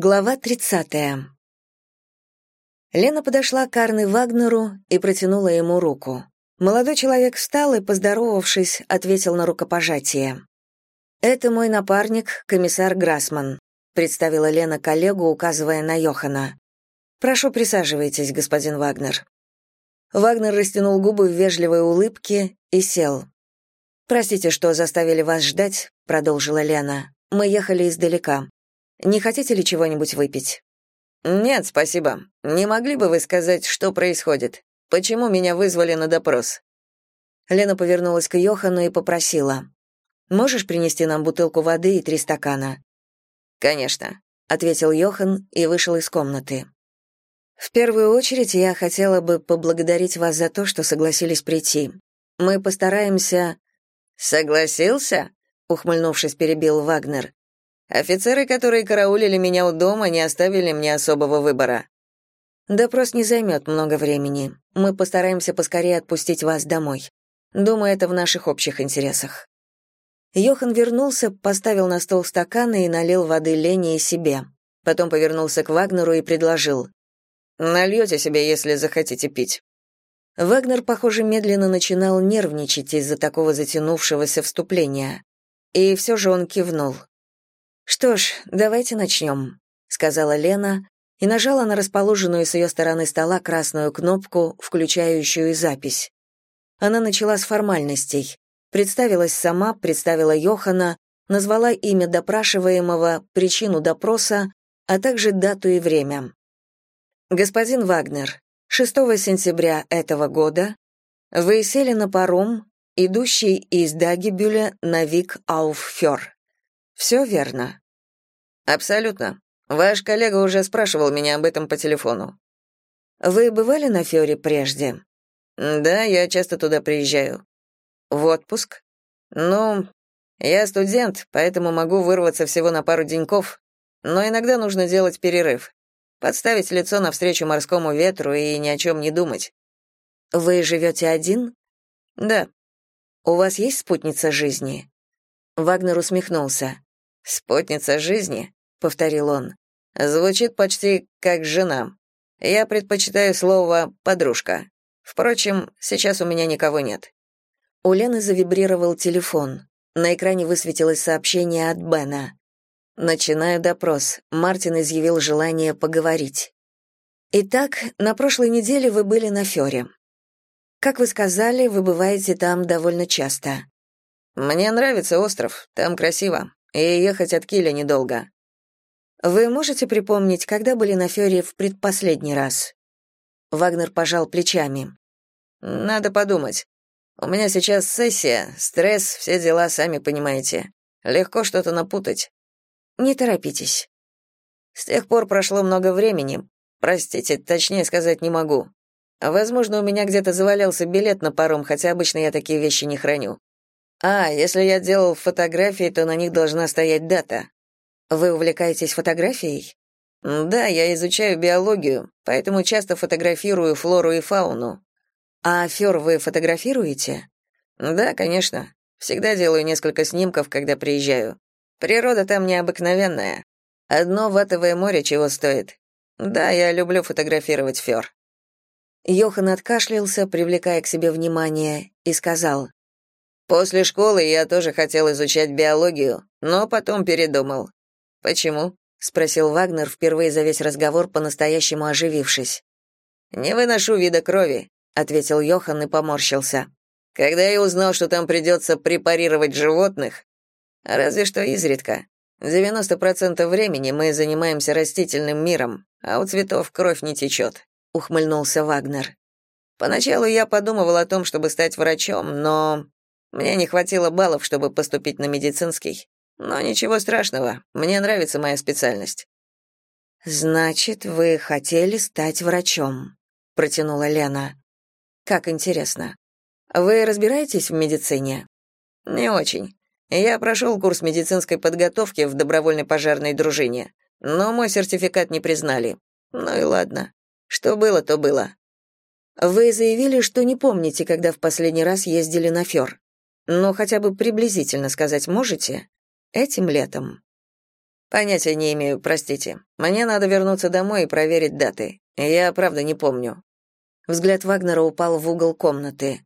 Глава 30. Лена подошла к Арне Вагнеру и протянула ему руку. Молодой человек встал и, поздоровавшись, ответил на рукопожатие. «Это мой напарник, комиссар Грасман», представила Лена коллегу, указывая на Йохана. «Прошу, присаживайтесь, господин Вагнер». Вагнер растянул губы в вежливой улыбке и сел. «Простите, что заставили вас ждать», — продолжила Лена. «Мы ехали издалека. Не хотите ли чего-нибудь выпить?» «Нет, спасибо. Не могли бы вы сказать, что происходит? Почему меня вызвали на допрос?» Лена повернулась к Йохану и попросила. «Можешь принести нам бутылку воды и три стакана?» «Конечно», — ответил Йохан и вышел из комнаты. «В первую очередь я хотела бы поблагодарить вас за то, что согласились прийти. Мы постараемся...» «Согласился?» — ухмыльнувшись, перебил Вагнер. Офицеры, которые караулили меня у дома, не оставили мне особого выбора. Допрос не займет много времени. Мы постараемся поскорее отпустить вас домой. Думаю, это в наших общих интересах. Йохан вернулся, поставил на стол стаканы и налил воды Лене и себе. Потом повернулся к Вагнеру и предложил. «Нальете себе, если захотите пить». Вагнер, похоже, медленно начинал нервничать из-за такого затянувшегося вступления. И все же он кивнул. «Что ж, давайте начнем», — сказала Лена и нажала на расположенную с ее стороны стола красную кнопку, включающую запись. Она начала с формальностей. Представилась сама, представила Йохана, назвала имя допрашиваемого, причину допроса, а также дату и время. «Господин Вагнер, 6 сентября этого года вы сели на паром, идущий из Дагибюля на Вик Ауффер. Все верно. Абсолютно. Ваш коллега уже спрашивал меня об этом по телефону. Вы бывали на Фёре прежде? Да, я часто туда приезжаю. В отпуск? Ну, я студент, поэтому могу вырваться всего на пару деньков, но иногда нужно делать перерыв. Подставить лицо навстречу морскому ветру и ни о чем не думать. Вы живете один? Да. У вас есть спутница жизни? Вагнер усмехнулся. «Спутница жизни», — повторил он, — «звучит почти как жена. Я предпочитаю слово «подружка». Впрочем, сейчас у меня никого нет». У Лены завибрировал телефон. На экране высветилось сообщение от Бена. Начинаю допрос. Мартин изъявил желание поговорить. Итак, на прошлой неделе вы были на Фёре. Как вы сказали, вы бываете там довольно часто. Мне нравится остров, там красиво. И ехать от Киля недолго. Вы можете припомнить, когда были на Фёре в предпоследний раз? Вагнер пожал плечами. Надо подумать. У меня сейчас сессия, стресс, все дела, сами понимаете. Легко что-то напутать. Не торопитесь. С тех пор прошло много времени. Простите, точнее сказать не могу. Возможно, у меня где-то завалялся билет на паром, хотя обычно я такие вещи не храню. А, если я делал фотографии, то на них должна стоять дата. Вы увлекаетесь фотографией? Да, я изучаю биологию, поэтому часто фотографирую флору и фауну. А фёр вы фотографируете? Да, конечно. Всегда делаю несколько снимков, когда приезжаю. Природа там необыкновенная. Одно ватовое море чего стоит. Да, я люблю фотографировать фёр. Йохан откашлялся, привлекая к себе внимание, и сказал: После школы я тоже хотел изучать биологию, но потом передумал. Почему? спросил Вагнер впервые за весь разговор по-настоящему оживившись. Не выношу вида крови, ответил Йохан и поморщился. Когда я узнал, что там придется препарировать животных, разве что изредка. 90% времени мы занимаемся растительным миром, а у цветов кровь не течет», — ухмыльнулся Вагнер. Поначалу я подумывал о том, чтобы стать врачом, но мне не хватило баллов, чтобы поступить на медицинский. Но ничего страшного, мне нравится моя специальность. Значит, вы хотели стать врачом, протянула Лена. Как интересно. Вы разбираетесь в медицине? Не очень. Я прошел курс медицинской подготовки в добровольной пожарной дружине, но мой сертификат не признали. Ну и ладно. Что было, то было. Вы заявили, что не помните, когда в последний раз ездили на Фёр. Но хотя бы приблизительно сказать можете? Этим летом. Понятия не имею, простите. Мне надо вернуться домой и проверить даты. Я правда не помню. Взгляд Вагнера упал в угол комнаты.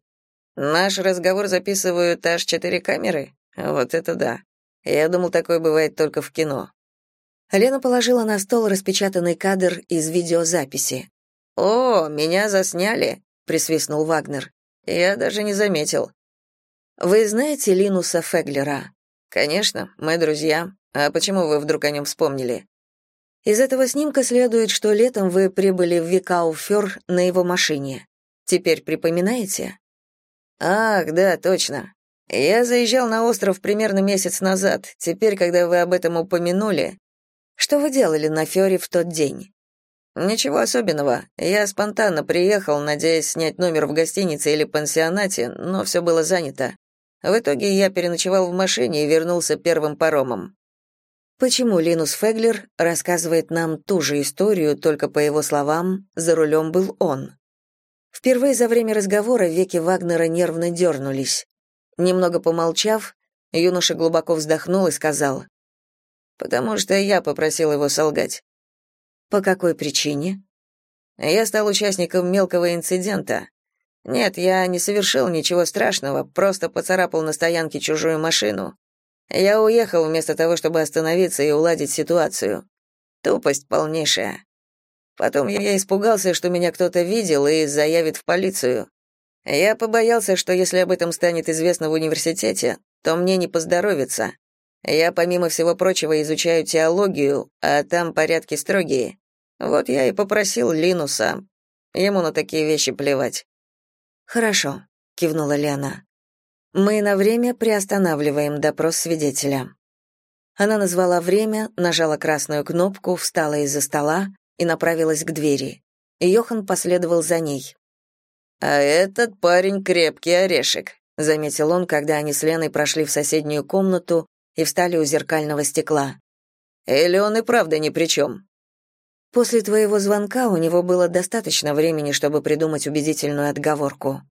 Наш разговор записывают аж четыре камеры? Вот это да. Я думал, такое бывает только в кино. Лена положила на стол распечатанный кадр из видеозаписи. «О, меня засняли», — присвистнул Вагнер. «Я даже не заметил». «Вы знаете Линуса Феглера?» «Конечно, мы друзья. А почему вы вдруг о нем вспомнили?» Из этого снимка следует, что летом вы прибыли в Викауфер на его машине. Теперь припоминаете? Ах, да, точно. Я заезжал на остров примерно месяц назад. Теперь, когда вы об этом упомянули, что вы делали на Фёре в тот день? Ничего особенного. Я спонтанно приехал, надеясь снять номер в гостинице или пансионате, но все было занято. В итоге я переночевал в машине и вернулся первым паромом. Почему Линус Феглер рассказывает нам ту же историю, только по его словам, за рулем был он? Впервые за время разговора веки Вагнера нервно дернулись. Немного помолчав, юноша глубоко вздохнул и сказал, «Потому что я попросил его солгать». «По какой причине?» «Я стал участником мелкого инцидента. Нет, я не совершил ничего страшного, просто поцарапал на стоянке чужую машину. Я уехал вместо того, чтобы остановиться и уладить ситуацию. Тупость полнейшая. Потом я испугался, что меня кто-то видел и заявит в полицию. Я побоялся, что если об этом станет известно в университете, то мне не поздоровится. Я, помимо всего прочего, изучаю теологию, а там порядки строгие. Вот я и попросил Линуса. Ему на такие вещи плевать. «Хорошо», — кивнула Лена. Мы на время приостанавливаем допрос свидетеля. Она назвала время, нажала красную кнопку, встала из-за стола и направилась к двери. Йохан последовал за ней. «А этот парень крепкий орешек», — заметил он, когда они с Леной прошли в соседнюю комнату и встали у зеркального стекла. «Или он и правда ни при чем?» «После твоего звонка у него было достаточно времени, чтобы придумать убедительную отговорку»,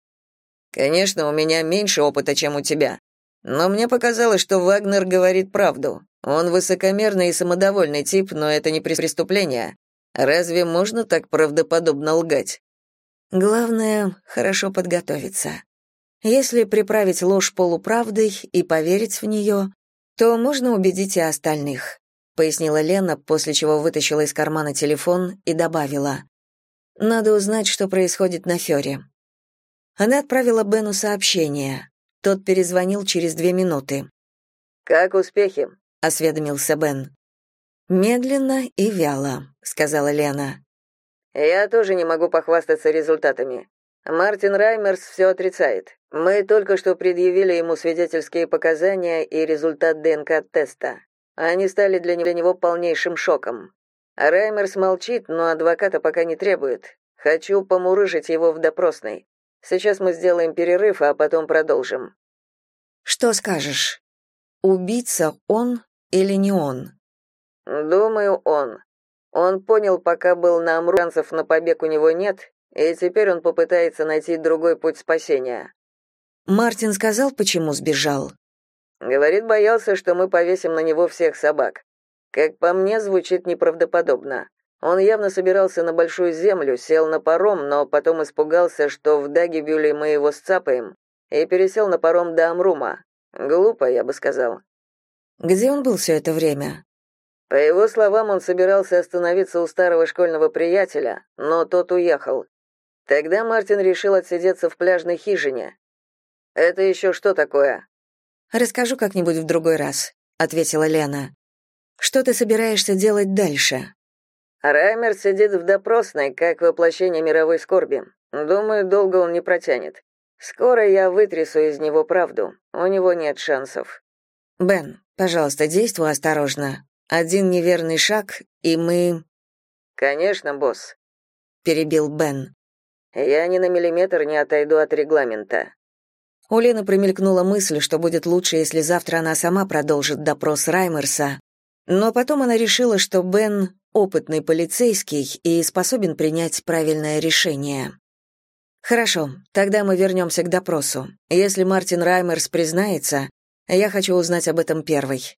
Конечно, у меня меньше опыта, чем у тебя. Но мне показалось, что Вагнер говорит правду. Он высокомерный и самодовольный тип, но это не преступление. Разве можно так правдоподобно лгать? Главное хорошо подготовиться. Если приправить ложь полуправдой и поверить в нее, то можно убедить и остальных, пояснила Лена, после чего вытащила из кармана телефон и добавила: Надо узнать, что происходит на Фёре. Она отправила Бену сообщение. Тот перезвонил через две минуты. «Как успехи?» — осведомился Бен. «Медленно и вяло», — сказала Лена. «Я тоже не могу похвастаться результатами. Мартин Раймерс все отрицает. Мы только что предъявили ему свидетельские показания и результат ДНК-теста. Они стали для него полнейшим шоком. Раймерс молчит, но адвоката пока не требует. Хочу помурыжить его в допросной. Сейчас мы сделаем перерыв, а потом продолжим. Что скажешь? Убийца он или не он? Думаю, он. Он понял, пока был на Амру, шансов на побег у него нет, и теперь он попытается найти другой путь спасения. Мартин сказал, почему сбежал. Говорит, боялся, что мы повесим на него всех собак. Как по мне, звучит неправдоподобно. Он явно собирался на большую землю, сел на паром, но потом испугался, что в Дагибюле мы его сцапаем, и пересел на паром до Амрума. Глупо, я бы сказал. Где он был все это время? По его словам, он собирался остановиться у старого школьного приятеля, но тот уехал. Тогда Мартин решил отсидеться в пляжной хижине. Это еще что такое? Расскажу как-нибудь в другой раз, ответила Лена. Что ты собираешься делать дальше? Раймер сидит в допросной, как воплощение мировой скорби. Думаю, долго он не протянет. Скоро я вытрясу из него правду. У него нет шансов. Бен, пожалуйста, действуй осторожно. Один неверный шаг, и мы Конечно, босс, перебил Бен. Я ни на миллиметр не отойду от регламента. У Лены промелькнула мысль, что будет лучше, если завтра она сама продолжит допрос Раймерса, но потом она решила, что Бен опытный полицейский и способен принять правильное решение. Хорошо, тогда мы вернемся к допросу. Если Мартин Раймерс признается, я хочу узнать об этом первой.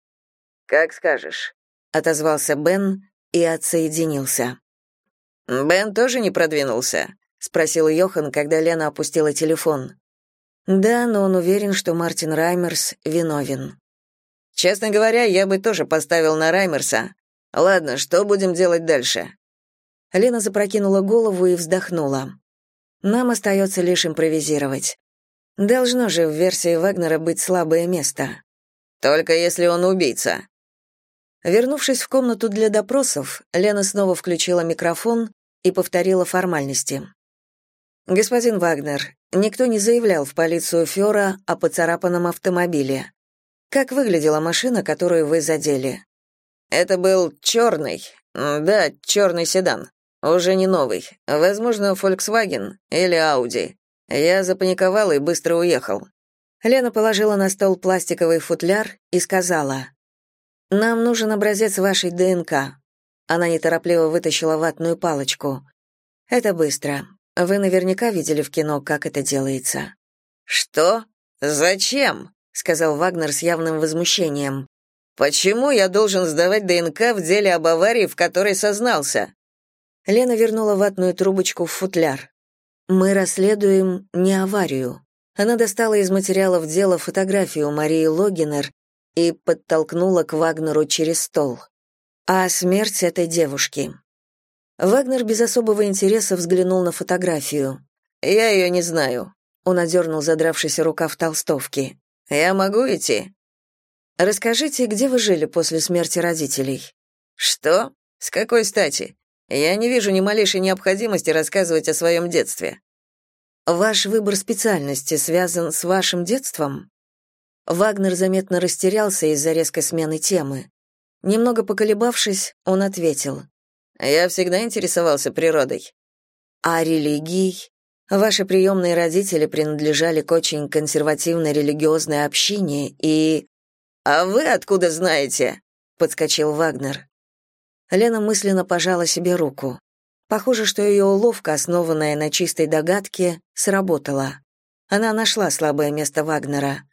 Как скажешь. отозвался Бен и отсоединился. Бен тоже не продвинулся, спросил Йохан, когда Лена опустила телефон. Да, но он уверен, что Мартин Раймерс виновен. Честно говоря, я бы тоже поставил на Раймерса. Ладно, что будем делать дальше? Лена запрокинула голову и вздохнула. Нам остается лишь импровизировать. Должно же в версии Вагнера быть слабое место. Только если он убийца. Вернувшись в комнату для допросов, Лена снова включила микрофон и повторила формальности. Господин Вагнер, никто не заявлял в полицию Фёра о поцарапанном автомобиле. Как выглядела машина, которую вы задели? Это был черный, да, черный седан. Уже не новый. Возможно, Volkswagen или Audi. Я запаниковал и быстро уехал. Лена положила на стол пластиковый футляр и сказала: нам нужен образец вашей ДНК. Она неторопливо вытащила ватную палочку. Это быстро. Вы наверняка видели в кино, как это делается. Что? Зачем? сказал Вагнер с явным возмущением. Почему я должен сдавать ДНК в деле об аварии, в которой сознался? Лена вернула ватную трубочку в футляр. Мы расследуем не аварию. Она достала из материалов дела фотографию Марии Логинер и подтолкнула к Вагнеру через стол. А смерть этой девушки. Вагнер без особого интереса взглянул на фотографию. «Я ее не знаю», — он одернул задравшийся рукав толстовки. «Я могу идти?» «Расскажите, где вы жили после смерти родителей?» «Что? С какой стати? Я не вижу ни малейшей необходимости рассказывать о своем детстве». «Ваш выбор специальности связан с вашим детством?» Вагнер заметно растерялся из-за резкой смены темы. Немного поколебавшись, он ответил. «Я всегда интересовался природой». «А религией? Ваши приемные родители принадлежали к очень консервативной религиозной общине и...» «А вы откуда знаете?» — подскочил Вагнер. Лена мысленно пожала себе руку. Похоже, что ее уловка, основанная на чистой догадке, сработала. Она нашла слабое место Вагнера.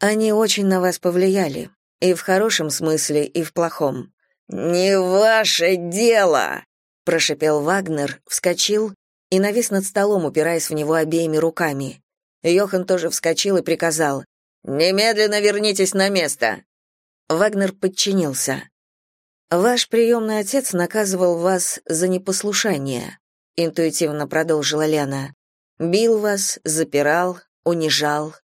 Они очень на вас повлияли, и в хорошем смысле, и в плохом. Не ваше дело, прошипел Вагнер, вскочил и навис над столом, упираясь в него обеими руками. Йохан тоже вскочил и приказал: "Немедленно вернитесь на место". Вагнер подчинился. Ваш приемный отец наказывал вас за непослушание, интуитивно продолжила Лена. Бил вас, запирал, унижал,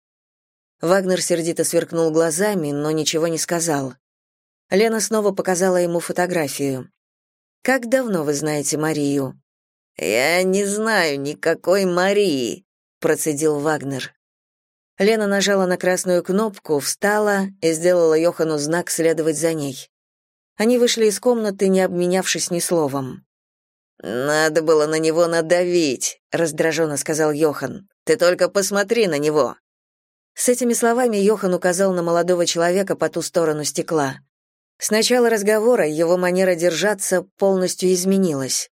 Вагнер сердито сверкнул глазами, но ничего не сказал. Лена снова показала ему фотографию. «Как давно вы знаете Марию?» «Я не знаю никакой Марии», — процедил Вагнер. Лена нажала на красную кнопку, встала и сделала Йохану знак следовать за ней. Они вышли из комнаты, не обменявшись ни словом. «Надо было на него надавить», — раздраженно сказал Йохан. «Ты только посмотри на него». С этими словами Йохан указал на молодого человека по ту сторону стекла. С начала разговора его манера держаться полностью изменилась.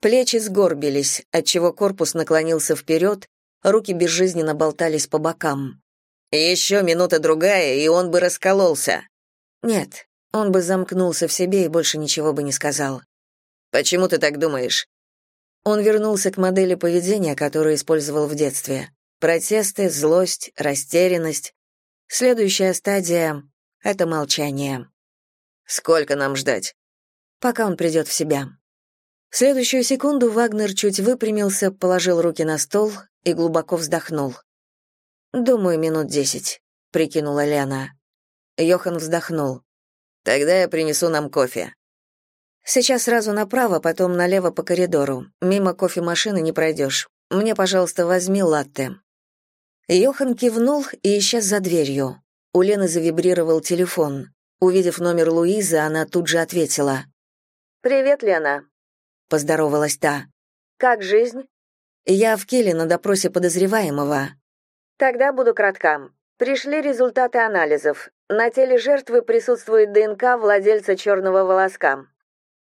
Плечи сгорбились, отчего корпус наклонился вперед, руки безжизненно болтались по бокам. «Еще минута-другая, и он бы раскололся». «Нет, он бы замкнулся в себе и больше ничего бы не сказал». «Почему ты так думаешь?» Он вернулся к модели поведения, которую использовал в детстве. Протесты, злость, растерянность. Следующая стадия — это молчание. Сколько нам ждать? Пока он придет в себя. В следующую секунду Вагнер чуть выпрямился, положил руки на стол и глубоко вздохнул. «Думаю, минут десять», — прикинула Лена. Йохан вздохнул. «Тогда я принесу нам кофе». «Сейчас сразу направо, потом налево по коридору. Мимо кофемашины не пройдешь. Мне, пожалуйста, возьми латте». Йохан кивнул и исчез за дверью. У Лены завибрировал телефон. Увидев номер Луизы, она тут же ответила. «Привет, Лена», — поздоровалась та. «Как жизнь?» «Я в Киле на допросе подозреваемого». «Тогда буду кратка. Пришли результаты анализов. На теле жертвы присутствует ДНК владельца черного волоска».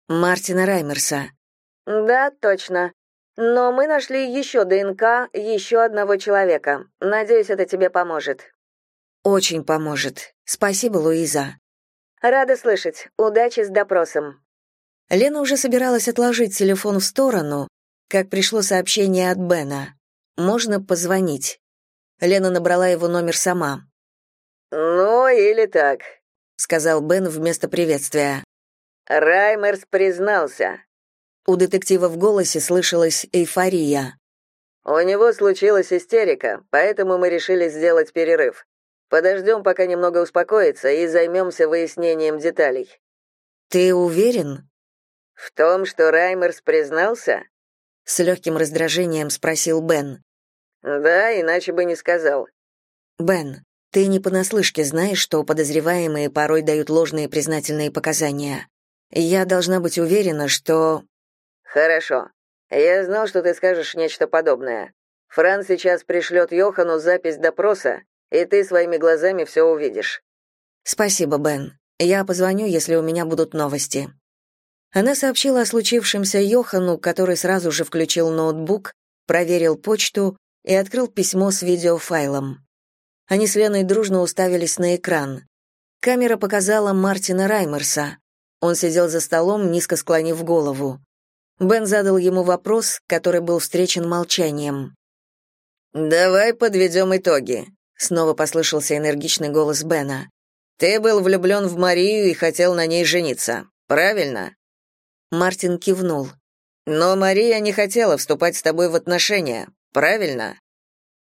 «Мартина Раймерса». «Да, точно. Но мы нашли еще ДНК еще одного человека. Надеюсь, это тебе поможет. Очень поможет. Спасибо, Луиза. Рада слышать. Удачи с допросом. Лена уже собиралась отложить телефон в сторону, как пришло сообщение от Бена. Можно позвонить. Лена набрала его номер сама. «Ну, или так», — сказал Бен вместо приветствия. «Раймерс признался». У детектива в голосе слышалась эйфория. «У него случилась истерика, поэтому мы решили сделать перерыв. Подождем, пока немного успокоится, и займемся выяснением деталей». «Ты уверен?» «В том, что Раймерс признался?» С легким раздражением спросил Бен. «Да, иначе бы не сказал». «Бен, ты не понаслышке знаешь, что подозреваемые порой дают ложные признательные показания. Я должна быть уверена, что...» «Хорошо. Я знал, что ты скажешь нечто подобное. Фран сейчас пришлет Йохану запись допроса, и ты своими глазами все увидишь». «Спасибо, Бен. Я позвоню, если у меня будут новости». Она сообщила о случившемся Йохану, который сразу же включил ноутбук, проверил почту и открыл письмо с видеофайлом. Они с Леной дружно уставились на экран. Камера показала Мартина Раймерса. Он сидел за столом, низко склонив голову. Бен задал ему вопрос, который был встречен молчанием. «Давай подведем итоги», — снова послышался энергичный голос Бена. «Ты был влюблен в Марию и хотел на ней жениться, правильно?» Мартин кивнул. Но Мария не хотела вступать с тобой в отношения, правильно?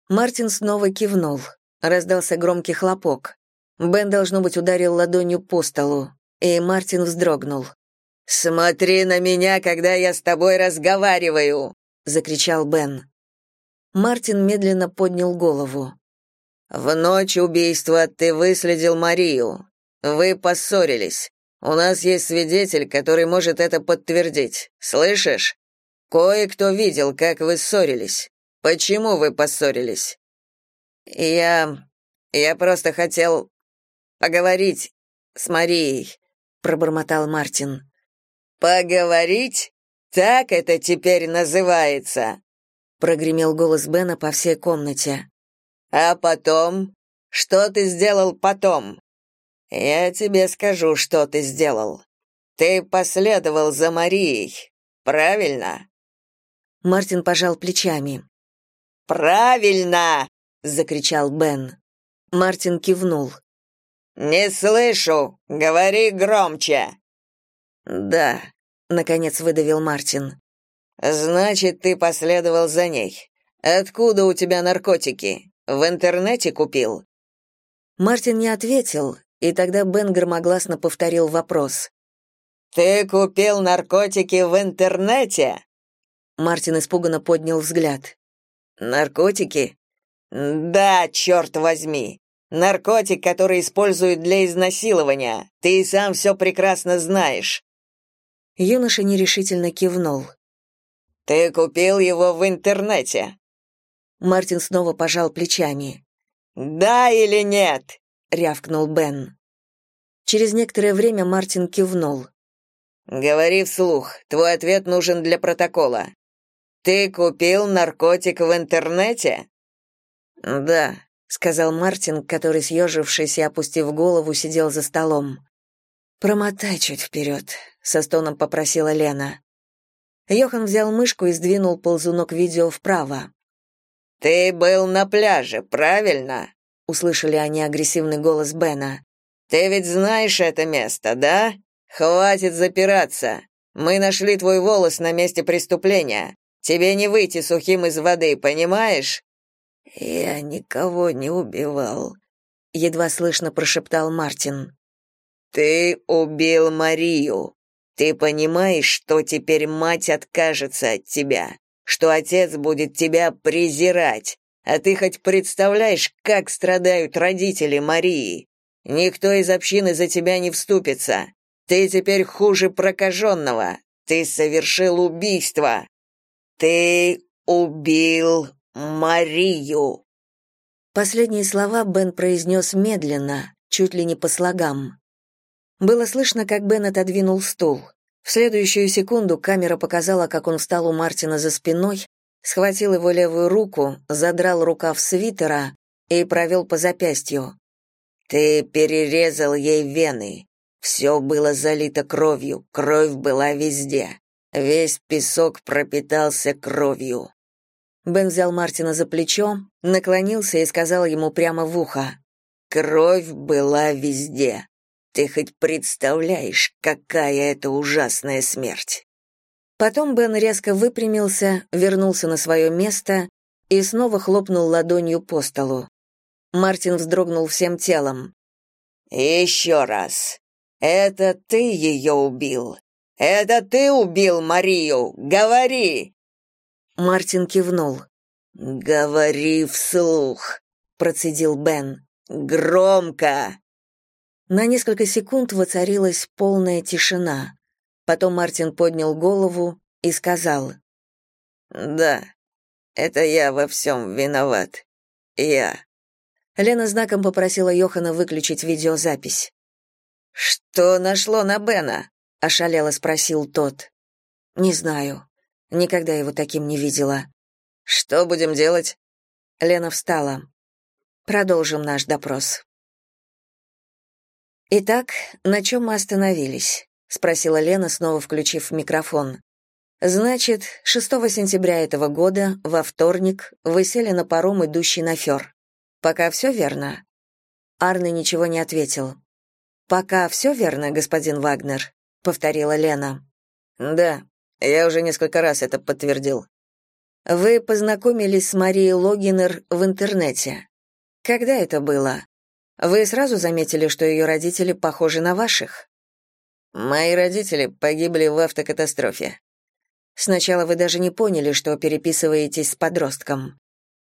Мартин снова кивнул. Раздался громкий хлопок. Бен должно быть ударил ладонью по столу, и Мартин вздрогнул. Смотри на меня, когда я с тобой разговариваю, закричал Бен. Мартин медленно поднял голову. В ночь убийства ты выследил Марию. Вы поссорились. У нас есть свидетель, который может это подтвердить. Слышишь? Кое-кто видел, как вы ссорились. Почему вы поссорились? Я я просто хотел поговорить с Марией, пробормотал Мартин. Поговорить? Так это теперь называется, прогремел голос Бена по всей комнате. А потом, что ты сделал потом? Я тебе скажу, что ты сделал. Ты последовал за Марией, правильно? Мартин пожал плечами. Правильно, закричал Бен. Мартин кивнул. Не слышу, говори громче. Да, наконец выдавил Мартин. Значит, ты последовал за ней. Откуда у тебя наркотики? В интернете купил? Мартин не ответил, и тогда Бен громогласно повторил вопрос. «Ты купил наркотики в интернете?» Мартин испуганно поднял взгляд. «Наркотики?» «Да, черт возьми! Наркотик, который используют для изнасилования. Ты и сам все прекрасно знаешь». Юноша нерешительно кивнул. «Ты купил его в интернете?» Мартин снова пожал плечами. «Да или нет?» — рявкнул Бен. Через некоторое время Мартин кивнул. «Говори вслух. Твой ответ нужен для протокола. Ты купил наркотик в интернете?» «Да», — сказал Мартин, который, съежившись и опустив голову, сидел за столом. «Промотай чуть вперед», — со стоном попросила Лена. Йохан взял мышку и сдвинул ползунок видео вправо. «Ты был на пляже, правильно?» услышали они агрессивный голос Бена. Ты ведь знаешь это место, да? Хватит запираться. Мы нашли твой волос на месте преступления. Тебе не выйти сухим из воды, понимаешь? Я никого не убивал, едва слышно прошептал Мартин. Ты убил Марию. Ты понимаешь, что теперь мать откажется от тебя, что отец будет тебя презирать, а ты хоть представляешь, как страдают родители Марии? Никто из общины за тебя не вступится. Ты теперь хуже прокаженного. Ты совершил убийство. Ты убил Марию. Последние слова Бен произнес медленно, чуть ли не по слогам. Было слышно, как Бен отодвинул стул. В следующую секунду камера показала, как он встал у Мартина за спиной, схватил его левую руку, задрал рукав свитера и провел по запястью. «Ты перерезал ей вены. Все было залито кровью, кровь была везде. Весь песок пропитался кровью. Бен взял Мартина за плечо, наклонился и сказал ему прямо в ухо. «Кровь была везде. Ты хоть представляешь, какая это ужасная смерть?» Потом Бен резко выпрямился, вернулся на свое место и снова хлопнул ладонью по столу. Мартин вздрогнул всем телом. «Еще раз. Это ты ее убил. Это ты убил Марию. Говори!» Мартин кивнул. «Говори вслух», — процедил Бен. «Громко!» На несколько секунд воцарилась полная тишина. Потом Мартин поднял голову и сказал. «Да, это я во всем виноват. Я». Лена знаком попросила Йохана выключить видеозапись. «Что нашло на Бена?» — ошалело спросил тот. «Не знаю. Никогда его таким не видела». «Что будем делать?» Лена встала. «Продолжим наш допрос». «Итак, на чем мы остановились?» — спросила Лена, снова включив микрофон. «Значит, 6 сентября этого года, во вторник, вы сели на паром, идущий на Фёр. Пока все верно?» Арне ничего не ответил. «Пока все верно, господин Вагнер», — повторила Лена. «Да, я уже несколько раз это подтвердил». «Вы познакомились с Марией Логинер в интернете. Когда это было?» Вы сразу заметили, что ее родители похожи на ваших? Мои родители погибли в автокатастрофе. Сначала вы даже не поняли, что переписываетесь с подростком.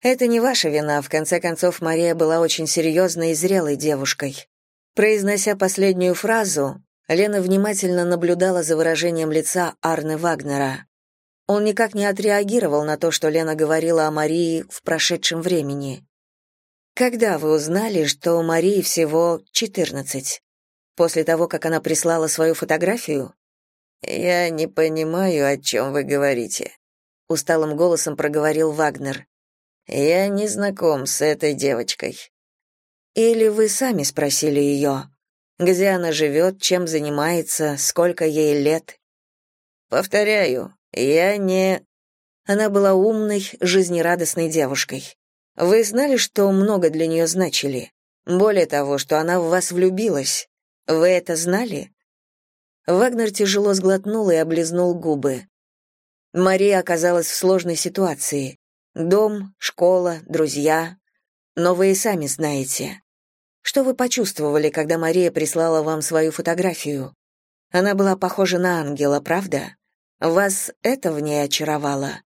Это не ваша вина, в конце концов Мария была очень серьезной и зрелой девушкой. Произнося последнюю фразу, Лена внимательно наблюдала за выражением лица Арны Вагнера. Он никак не отреагировал на то, что Лена говорила о Марии в прошедшем времени. Когда вы узнали, что у Марии всего 14? После того, как она прислала свою фотографию? Я не понимаю, о чем вы говорите, усталым голосом проговорил Вагнер. Я не знаком с этой девочкой. Или вы сами спросили ее, где она живет, чем занимается, сколько ей лет? Повторяю, я не Она была умной, жизнерадостной девушкой. Вы знали, что много для нее значили? Более того, что она в вас влюбилась. Вы это знали? Вагнер тяжело сглотнул и облизнул губы. Мария оказалась в сложной ситуации. Дом, школа, друзья. Но вы и сами знаете. Что вы почувствовали, когда Мария прислала вам свою фотографию? Она была похожа на ангела, правда? Вас это в ней очаровало?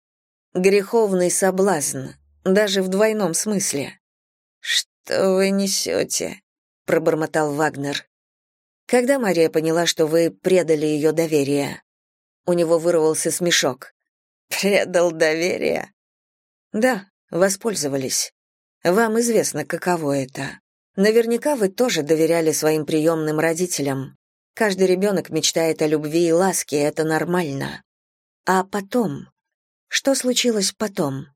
Греховный соблазн, даже в двойном смысле. Что вы несете?» — пробормотал Вагнер. Когда Мария поняла, что вы предали ее доверие, у него вырвался смешок. Предал доверие? Да, воспользовались. Вам известно, каково это. Наверняка вы тоже доверяли своим приемным родителям. Каждый ребенок мечтает о любви и ласке, это нормально. А потом? Что случилось потом?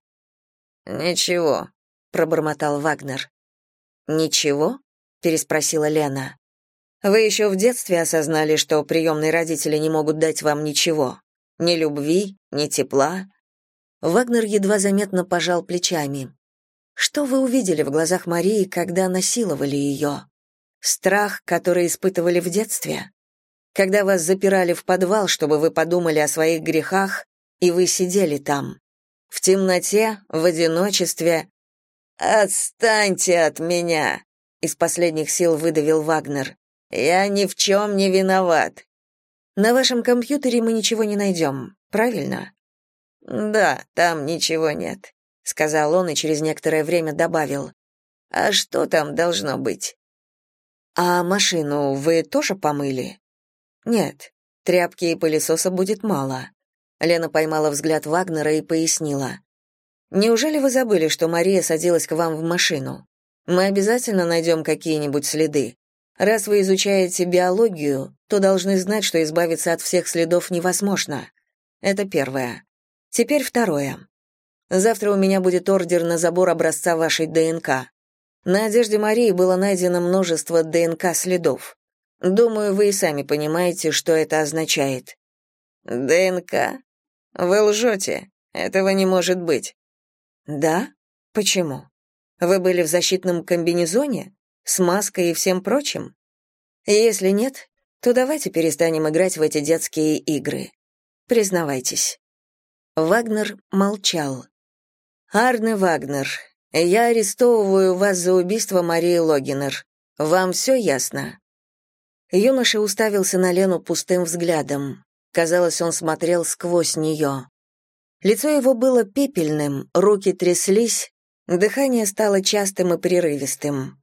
«Ничего», — пробормотал Вагнер. «Ничего?» — переспросила Лена. «Вы еще в детстве осознали, что приемные родители не могут дать вам ничего? Ни любви, ни тепла?» Вагнер едва заметно пожал плечами. «Что вы увидели в глазах Марии, когда насиловали ее? Страх, который испытывали в детстве? Когда вас запирали в подвал, чтобы вы подумали о своих грехах, и вы сидели там? В темноте, в одиночестве. «Отстаньте от меня!» — из последних сил выдавил Вагнер. «Я ни в чем не виноват». «На вашем компьютере мы ничего не найдем, правильно?» «Да, там ничего нет», — сказал он и через некоторое время добавил. «А что там должно быть?» «А машину вы тоже помыли?» «Нет, тряпки и пылесоса будет мало. Лена поймала взгляд Вагнера и пояснила. «Неужели вы забыли, что Мария садилась к вам в машину? Мы обязательно найдем какие-нибудь следы. Раз вы изучаете биологию, то должны знать, что избавиться от всех следов невозможно. Это первое. Теперь второе. Завтра у меня будет ордер на забор образца вашей ДНК. На одежде Марии было найдено множество ДНК-следов. Думаю, вы и сами понимаете, что это означает. ДНК? Вы лжете. Этого не может быть. Да? Почему? Вы были в защитном комбинезоне? С маской и всем прочим? Если нет, то давайте перестанем играть в эти детские игры. Признавайтесь. Вагнер молчал. Арне Вагнер, я арестовываю вас за убийство Марии Логинер. Вам все ясно? Юноша уставился на Лену пустым взглядом. Казалось, он смотрел сквозь нее. Лицо его было пепельным, руки тряслись, дыхание стало частым и прерывистым.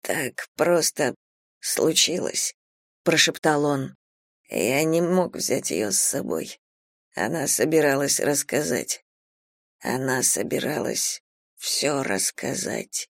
«Так просто случилось», — прошептал он. «Я не мог взять ее с собой. Она собиралась рассказать. Она собиралась все рассказать».